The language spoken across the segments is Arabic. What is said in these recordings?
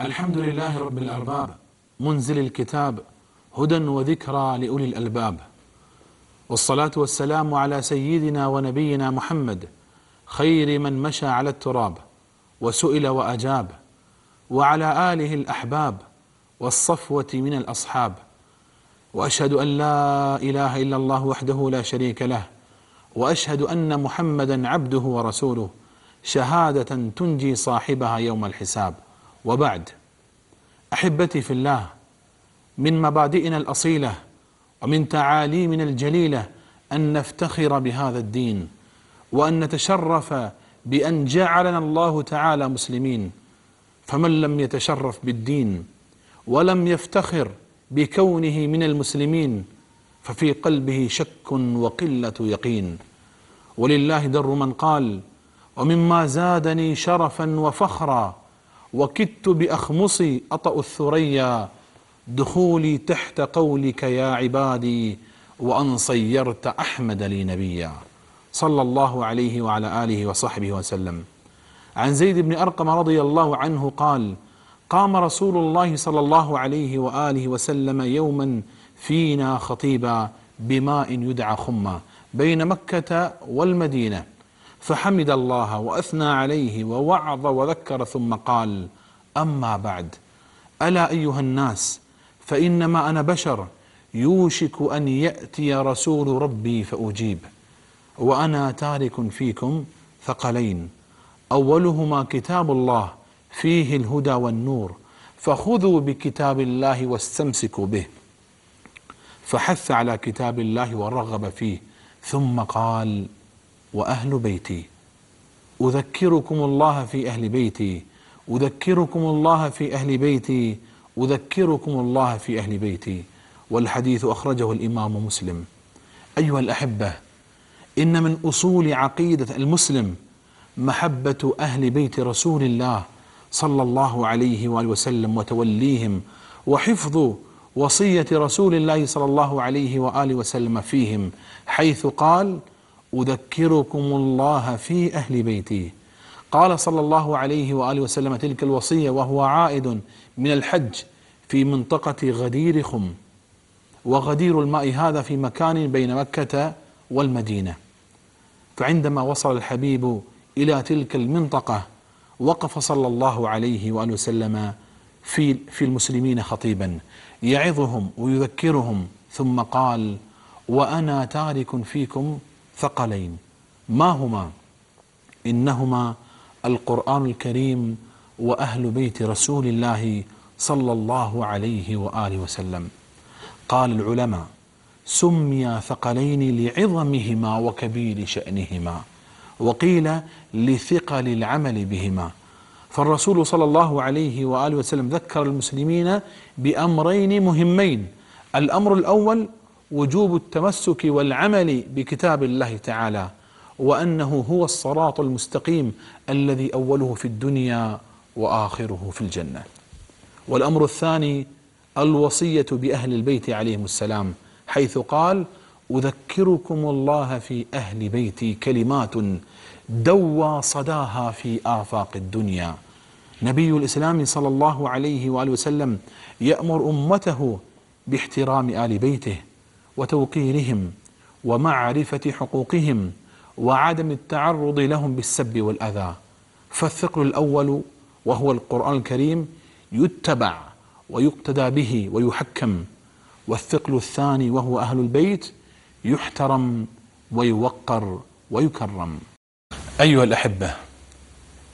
الحمد لله رب الأرباب منزل الكتاب هدى وذكرى لأولي الألباب. والصلاة والسلام على سيدنا ونبينا محمد خير من مشى على التراب وسئل وأجاب وعلى آله الأحباب والصفوة من الأصحاب. وأشهد أن لا إله إلا الله وحده لا شريك له وأشهد أن محمدا عبده ورسوله شهادة تنجي صاحبها يوم الحساب. وبعد. أحبتي في الله من مبادئنا الأصيلة ومن تعاليمنا الجليلة أن نفتخر بهذا الدين وأن نتشرف بأن جعلنا الله تعالى مسلمين. فمن لم يتشرف بالدين ولم يفتخر بكونه من المسلمين ففي قلبه شك وقلة يقين. ولله در من قال ومما زادني شرفا وفخرا وكدت بأخمصي أطأ الثريا دخولي تحت قولك يا عبادي وأن صيرت أحمد لي نبيا. صلى الله عليه وعلى آله وصحبه وسلم. عن زيد بن أرقم رضي الله عنه قال قام رسول الله صلى الله عليه وآله وسلم يوما فينا خطيبا بماء يدعى خمة بين مكة والمدينة. فحمد الله وأثنى عليه ووعظ وذكر ثم قال أما بعد ألا أيها الناس فإنما أنا بشر يوشك أن يأتي رسول ربي فأجيب. وأنا تارك فيكم ثقلين. أولهما كتاب الله فيه الهدى والنور فخذوا بكتاب الله واستمسكوا به. فحث على كتاب الله ورغب فيه ثم قال وأهل بيتي. أذكركم الله في أهل بيتي. أذكركم الله في أهل بيتي. أذكركم الله في أهل بيتي. والحديث أخرجه الإمام مسلم. أيها الأحبة إن من أصول عقيدة المسلم محبة أهل بيت رسول الله صلى الله عليه وآله وسلم وتوليهم وحفظ وصية رسول الله صلى الله عليه وآله وسلم فيهم حيث قال أذكركم الله في أهل بيتي. قال صلى الله عليه وآله وسلم تلك الوصية وهو عائد من الحج في منطقة غدير خم وغدير الماء هذا في مكان بين مكة والمدينة. فعندما وصل الحبيب إلى تلك المنطقة وقف صلى الله عليه وآله وسلم في في المسلمين خطيبا يعظهم ويذكرهم ثم قال وأنا تارك فيكم ثقلين. ما هما؟ إنهما القرآن الكريم وأهل بيت رسول الله صلى الله عليه وآله وسلم. قال العلماء سميا ثقلين لعظمهما وكبير شأنهما وقيل لثقل العمل بهما. فالرسول صلى الله عليه وآله وسلم ذكر المسلمين بأمرين مهمين. الأمر الأول وجوب التمسك والعمل بكتاب الله تعالى وأنه هو الصراط المستقيم الذي أوله في الدنيا وآخره في الجنة. والأمر الثاني الوصية بأهل البيت عليهم السلام حيث قال أذكركم الله في أهل بيتي كلمات دوى صداها في آفاق الدنيا. نبي الإسلام صلى الله عليه وآله وسلم يأمر أمته باحترام آل بيته وتوقيرهم ومعرفة حقوقهم وعدم التعرض لهم بالسب والأذى. فالثقل الأول وهو القرآن الكريم يتبع ويقتدى به ويحكم. والثقل الثاني وهو أهل البيت يحترم ويوقر ويكرم. أيها الأحبة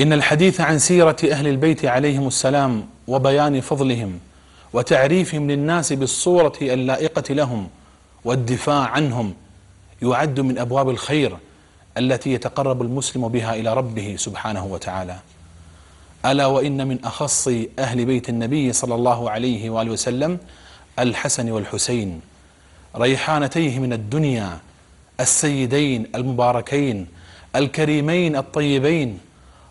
إن الحديث عن سيرة أهل البيت عليهم السلام وبيان فضلهم وتعريفهم للناس بالصورة اللائقة لهم والدفاع عنهم يعد من أبواب الخير التي يتقرب المسلم بها إلى ربه سبحانه وتعالى. ألا وإن من أخص أهل بيت النبي صلى الله عليه وآله وسلم الحسن والحسين ريحانتيه من الدنيا السيدين المباركين الكريمين الطيبين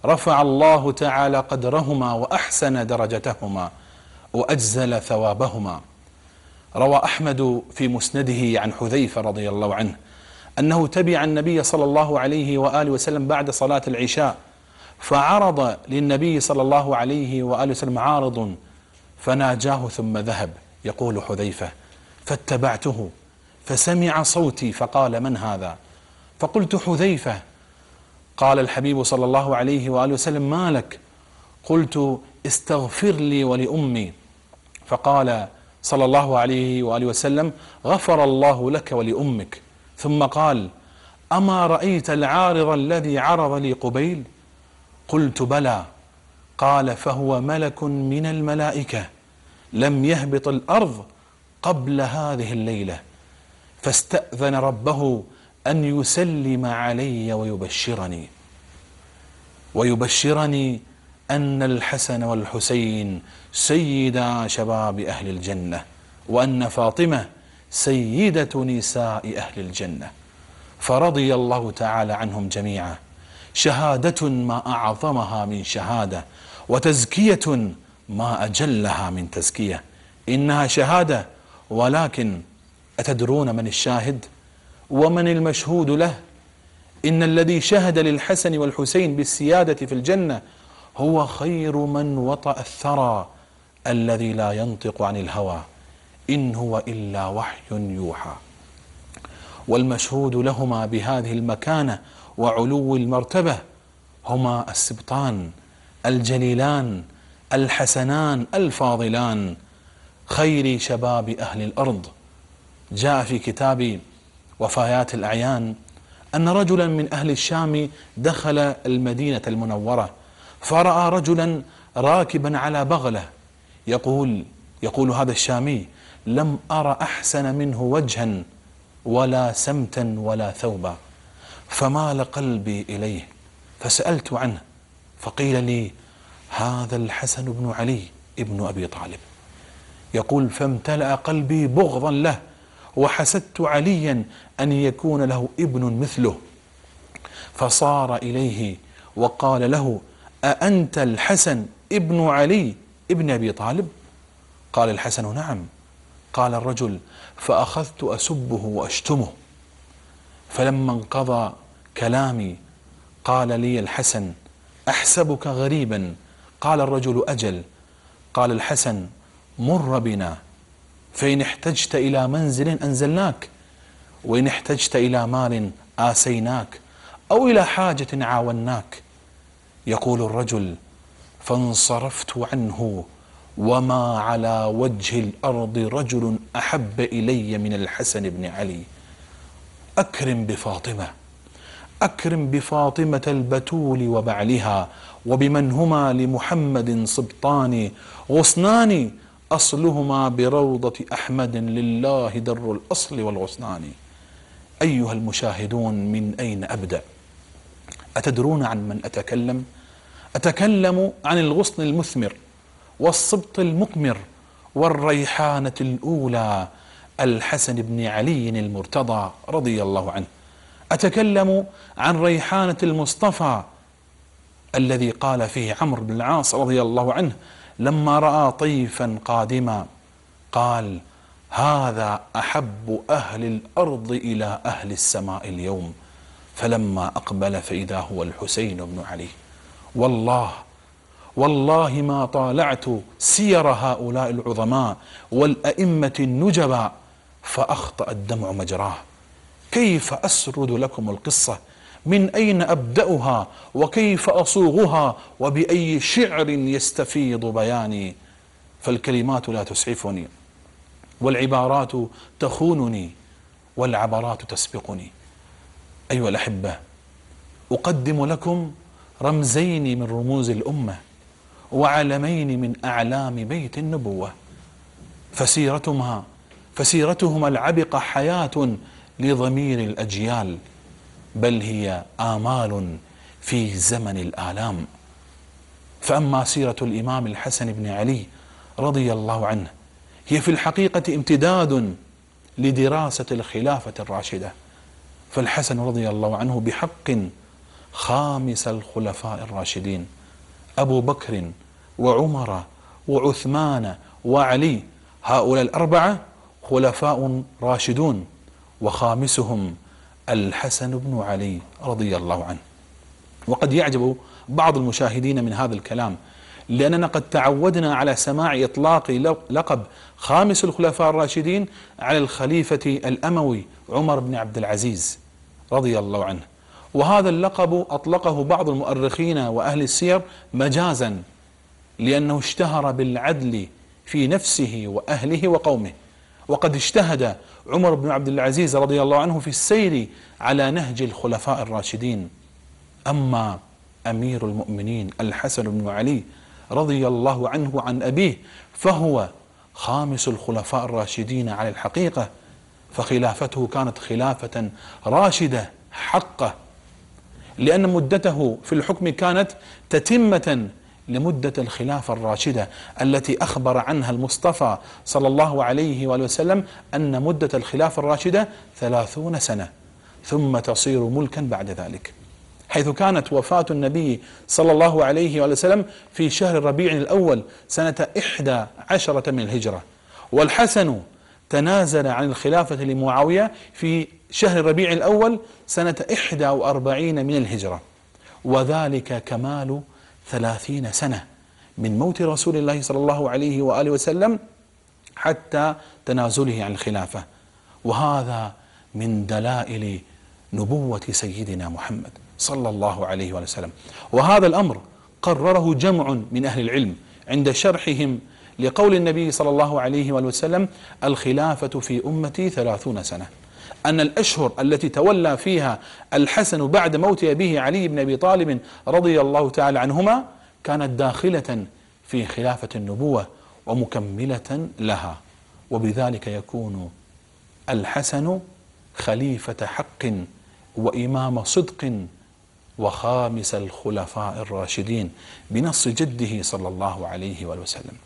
رفع الله تعالى قدرهما وأحسن درجتهما وأجزل ثوابهما. روى أحمد في مسنده عن حذيفة رضي الله عنه أنه تبع النبي صلى الله عليه وآله وسلم بعد صلاة العشاء فعرض للنبي صلى الله عليه وآله وسلم عارض فناجاه ثم ذهب يقول حذيفة فاتبعته فسمع صوتي فقال من هذا؟ فقلت حذيفة. قال الحبيب صلى الله عليه وآله وسلم ما لك؟ قلت استغفر لي ولأمي. فقال صلى الله عليه وآله وسلم غفر الله لك ولأمك. ثم قال أما رأيت العارض الذي عرض لي قبيل؟ قلت بلى. قال فهو ملك من الملائكة لم يهبط الأرض قبل هذه الليلة. فاستأذن ربه أن يسلم علي ويبشرني. ويبشرني أن الحسن والحسين سيدا شباب أهل الجنة وأن فاطمة سيدة نساء أهل الجنة. فرضي الله تعالى عنهم جميعا. شهادة ما أعظمها من شهادة وتزكية ما أجلها من تزكية. إنها شهادة ولكن أتدرون من الشاهد؟ ومن المشهود له؟ إن الذي شهد للحسن والحسين بالسيادة في الجنة هو خير من وطأ الثرى الذي لا ينطق عن الهوى إن هو إلا وحي يوحى. والمشهود لهما بهذه المكانة وعلو المرتبة هما السبطان الجليلان الحسنان الفاضلان خير شباب أهل الأرض. جاء في كتاب وفايات الأعيان أن رجلا من أهل الشام دخل المدينة المنورة فرأى رجلا راكبا على بغلة. يقول يقول هذا الشامي لم أرى أحسن منه وجها ولا سمتا ولا ثوبا فمال قلبي إليه. فسألت عنه فقيل لي هذا الحسن بن علي ابن أبي طالب. يقول فامتلأ قلبي بغضا له وحسدت عليا أن يكون له ابن مثله. فصار إليه وقال له أأنت الحسن ابن علي ابن أبي طالب؟ قال الحسن نعم. قال الرجل فأخذت أسبه وأشتمه. فلما انقضى كلامي قال لي الحسن أحسبك غريبا؟ قال الرجل أجل. قال الحسن مر بنا. فإن احتجت إلى منزل أنزلناك وإن احتجت إلى مال آسيناك أو إلى حاجة عاوناك يقول الرجل فانصرفت عنه وما على وجه الأرض رجل أحب إلي من الحسن بن علي. أكرم بفاطمة أكرم بفاطمة البتول وبعلها وبمن هما لمحمد صبطان غصنان أصلهما بروضة أحمد لله در الأصل والغصنان. أيها المشاهدون من أين أبدأ؟ أتدرون عن من أتكلم؟ أتكلم عن الغصن المثمر والصبط المقمر والريحانة الأولى الحسن بن علي المرتضى رضي الله عنه. أتكلم عن ريحانة المصطفى الذي قال فيه عمرو بن العاص رضي الله عنه لما رأى طيفا قادما قال هذا أحب أهل الأرض إلى أهل السماء اليوم. فلما أقبل فإذا هو الحسين بن علي. والله والله ما طالعت سير هؤلاء العظماء والأئمة النجبا فأخطأ الدمع مجراه. كيف أسرد لكم القصة؟ من أين أبدأها؟ وكيف أصوغها؟ وبأي شعر يستفيض بياني؟ فالكلمات لا تسعفني والعبارات تخونني والعبرات تسبقني. أيها الأحبة أقدم لكم رمزين من رموز الأمة وعلمين من أعلام بيت النبوة. فسيرتهما فسيرتهما العبقة حياة لضمير الأجيال بل هي آمال في زمن الآلام. فأما سيرة الإمام الحسن بن علي رضي الله عنه هي في الحقيقة امتداد لدراسة الخلافة الراشدة. فالحسن رضي الله عنه بحق خامس الخلفاء الراشدين أبو بكر وعمر وعثمان وعلي هؤلاء الأربعة خلفاء راشدون وخامسهم الحسن بن علي رضي الله عنه. وقد يعجب بعض المشاهدين من هذا الكلام لأننا قد تعودنا على سماع إطلاق لقب خامس الخلفاء الراشدين على الخليفة الأموي عمر بن عبد العزيز. رضي الله عنه. وهذا اللقب أطلقه بعض المؤرخين وأهل السير مجازا لأنه اشتهر بالعدل في نفسه وأهله وقومه. وقد اجتهد عمر بن عبد العزيز رضي الله عنه في السير على نهج الخلفاء الراشدين. أما أمير المؤمنين الحسن بن علي رضي الله عنه عن أبيه فهو خامس الخلفاء الراشدين على الحقيقة فخلافته كانت خلافة راشدة حقة. لأن مدته في الحكم كانت تتمة لمدة الخلافة الراشدة التي أخبر عنها المصطفى صلى الله عليه وآله وسلم أن مدة الخلافة الراشدة ثلاثون سنة ثم تصير ملكا بعد ذلك. حيث كانت وفاة النبي صلى الله عليه وآله وسلم في شهر ربيع الأول سنة إحدى عشرة من الهجرة والحسن تنازل عن الخلافة لمعاوية في شهر ربيع الأول سنة إحدى وأربعين من الهجرة. وذلك كمال ثلاثين سنة من موت رسول الله صلى الله عليه وآله وسلم حتى تنازله عن الخلافة. وهذا من دلائل نبوة سيدنا محمد صلى الله عليه وآله وسلم. وهذا الأمر قرره جمع من أهل العلم عند شرحهم لقول النبي صلى الله عليه وآله وسلم الخلافة في أمتي ثلاثون سنة. أن الأشهر التي تولى فيها الحسن بعد موت أبيه علي بن أبي طالب رضي الله تعالى عنهما كانت داخلة في خلافة النبوة ومكملة لها. وبذلك يكون الحسن خليفة حق وإمام صدق وخامس الخلفاء الراشدين بنص جده صلى الله عليه وسلم.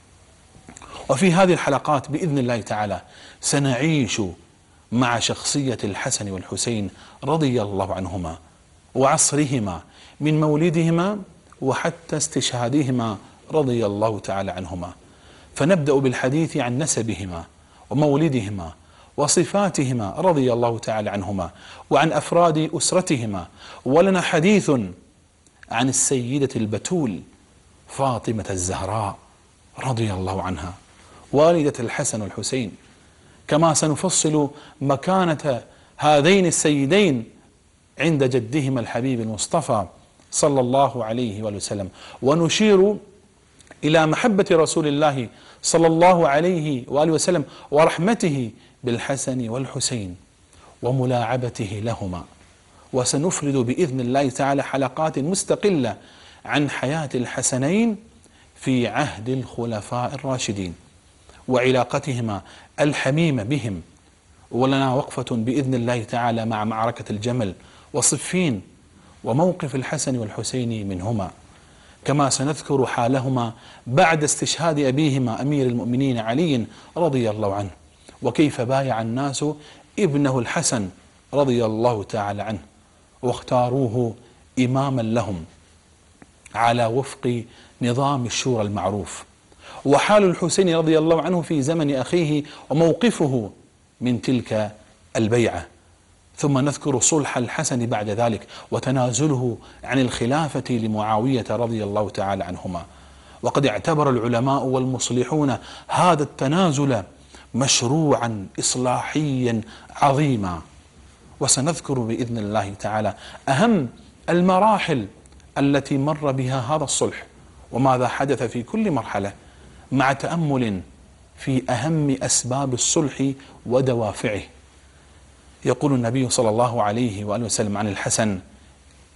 وفي هذه الحلقات بإذن الله تعالى سنعيش مع شخصية الحسن والحسين رضي الله عنهما وعصرهما من مولدهما وحتى استشهادهما رضي الله تعالى عنهما. فنبدأ بالحديث عن نسبهما ومولدهما وصفاتهما رضي الله تعالى عنهما وعن أفراد أسرتهما. ولنا حديث عن السيدة البتول فاطمة الزهراء رضي الله عنها. والدة الحسن والحسين. كما سنفصل مكانة هذين السيدين عند جدهما الحبيب المصطفى صلى الله عليه وسلم. ونشير إلى محبة رسول الله صلى الله عليه وآله وسلم ورحمته بالحسن والحسين وملاعبته لهما. وسنفرد بإذن الله تعالى حلقات مستقلة عن حياة الحسنين في عهد الخلفاء الراشدين. وعلاقتهما الحميمة بهم. ولنا وقفة بإذن الله تعالى مع معركة الجمل وصفين وموقف الحسن والحسين منهما. كما سنذكر حالهما بعد استشهاد أبيهما أمير المؤمنين علي رضي الله عنه وكيف بايع الناس ابنه الحسن رضي الله تعالى عنه واختاروه إماما لهم على وفق نظام الشورى المعروف. وحال الحسين رضي الله عنه في زمن أخيه وموقفه من تلك البيعة. ثم نذكر صلح الحسن بعد ذلك وتنازله عن الخلافة لمعاوية رضي الله تعالى عنهما. وقد اعتبر العلماء والمصلحون هذا التنازل مشروعا إصلاحيا عظيما. وسنذكر بإذن الله تعالى أهم المراحل التي مر بها هذا الصلح وماذا حدث في كل مرحلة. مع تأمل في أهم أسباب الصلح ودوافعه. يقول النبي صلى الله عليه وآله وسلم عن الحسن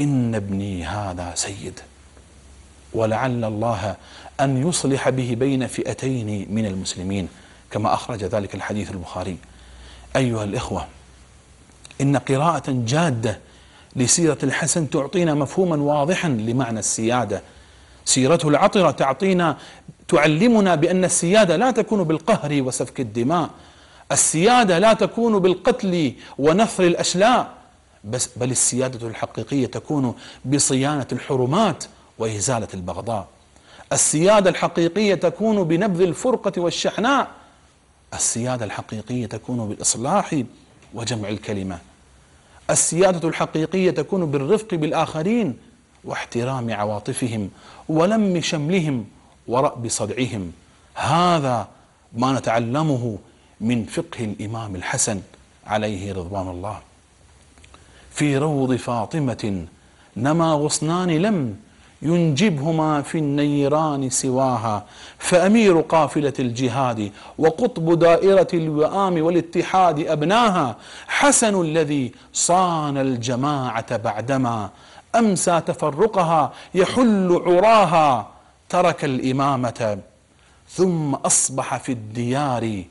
إن ابني هذا سيد. ولعل الله أن يصلح به بين فئتين من المسلمين كما أخرج ذلك الحديث البخاري. أيها الإخوة إن قراءة جادة لسيرة الحسن تعطينا مفهوما واضحا لمعنى السيادة. سيرته العطرة تعطينا تعلمنا بأن السيادة لا تكون بالقهر وسفك الدماء. السيادة لا تكون بالقتل ونثر الأشلاء بس بل السيادة الحقيقية تكون بصيانة الحرمات وإزالة البغضاء. السيادة الحقيقية تكون بنبذ الفرقة والشحناء. السيادة الحقيقية تكون بالإصلاح وجمع الكلمة. السيادة الحقيقية تكون بالرفق بالآخرين واحترام عواطفهم ولم شملهم ورأب صدعهم هذا ما نتعلمه من فقه الإمام الحسن عليه رضوان الله. في روض فاطمة نما غصنان لم ينجبهما في النيران سواها فأمير قافلة الجهاد وقطب دائرة الوئام والاتحاد أبناها حسن الذي صان الجماعة بعدما أمسى تفرقها يحل عراها. ترك الإمامة ثم أصبح في الديار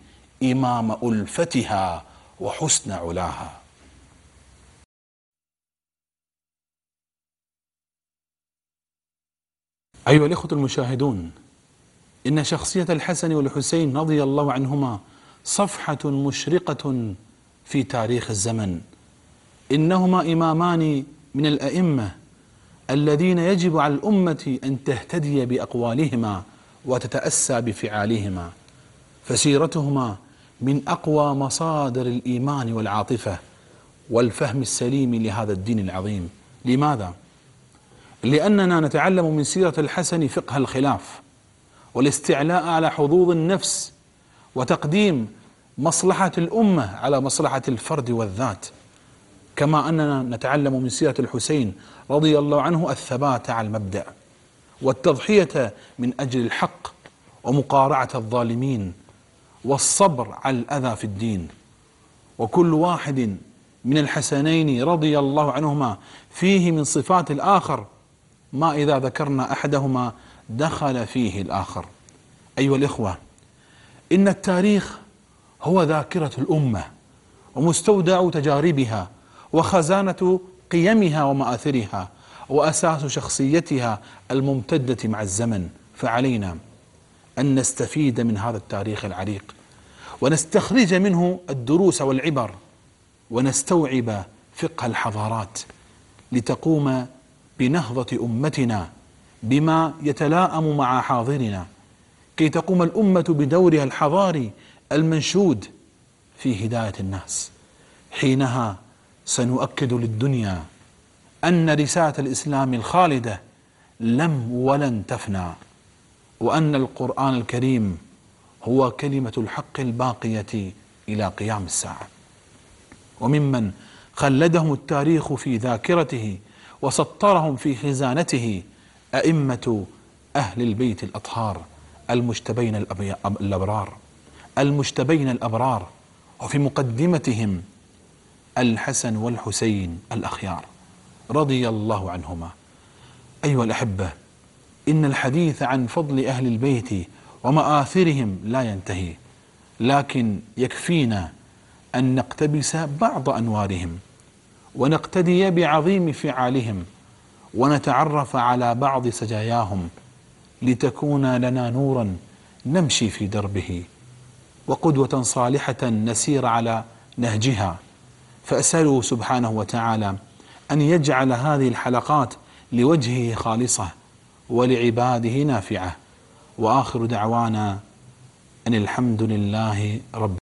إمام ألفتها وحسن علاها. أيها الإخوة المشاهدون إن شخصية الحسن والحسين رضي الله عنهما صفحة مشرقة في تاريخ الزمن. إنهما إمامان من الأئمة الذين يجب على الأمة أن تهتدي بأقوالهما وتتأسى بفعالهما. فسيرتهما من أقوى مصادر الإيمان والعاطفة والفهم السليم لهذا الدين العظيم. لماذا؟ لأننا نتعلم من سيرة الحسن فقه الخلاف والاستعلاء على حظوظ النفس وتقديم مصلحة الأمة على مصلحة الفرد والذات. كما أننا نتعلم من سيرة الحسين رضي الله عنه الثبات على المبدأ والتضحية من أجل الحق ومقارعة الظالمين والصبر على الأذى في الدين. وكل واحد من الحسنين رضي الله عنهما فيه من صفات الآخر ما إذا ذكرنا أحدهما دخل فيه الآخر. أيها الإخوة إن التاريخ هو ذاكرة الأمة ومستودع تجاربها وخزانة قيمها ومآثرها وأساس شخصيتها الممتدة مع الزمن. فعلينا أن نستفيد من هذا التاريخ العريق ونستخرج منه الدروس والعبر ونستوعب فقه الحضارات لتقوم بنهضة أمتنا بما يتلاءم مع حاضرنا كي تقوم الأمة بدورها الحضاري المنشود في هداية الناس. حينها سنؤكد للدنيا أن رسالة الإسلام الخالدة لم ولن تفنى وأن القرآن الكريم هو كلمة الحق الباقية إلى قيام الساعة. وممن خلدهم التاريخ في ذاكرته وسطرهم في خزانته أئمة أهل البيت الأطهار المجتبين الأبرار المجتبين الأبرار وفي مقدمتهم الحسن والحسين الأخيار رضي الله عنهما. أيها الأحبة إن الحديث عن فضل أهل البيت ومآثرهم لا ينتهي لكن يكفينا أن نقتبس بعض أنوارهم ونقتدي بعظيم فعالهم ونتعرف على بعض سجاياهم لتكون لنا نورا نمشي في دربه وقدوة صالحة نسير على نهجها. فأسأله سبحانه وتعالى أن يجعل هذه الحلقات لوجهه خالصة ولعباده نافعة. وآخر دعوانا أن الحمد لله رب